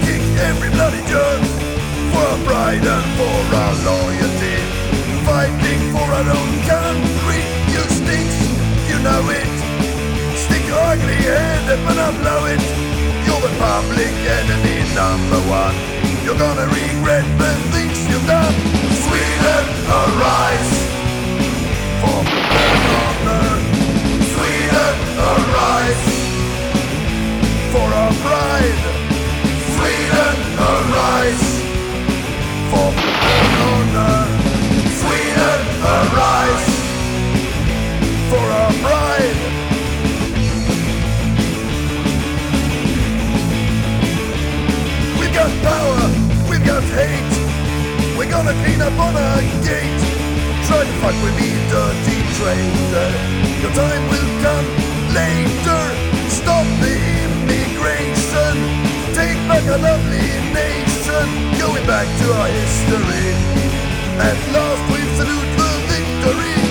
kick every bloody jug for our pride and for our loyalty. Fighting for our own country, you stinks, you know it. Stick your ugly head up and I'll blow it. You're the public enemy number one. You're gonna regret the things you've done. For our pride. Sweden, arise for honor. Sweden, arise for our pride. We've got power, we've got hate. We're gonna clean up on our gate. Try to fuck with me, dirty traitor. Your time will come later. Stop immigration. Back a lovely nation. Going back to our history. At last we salute the victory.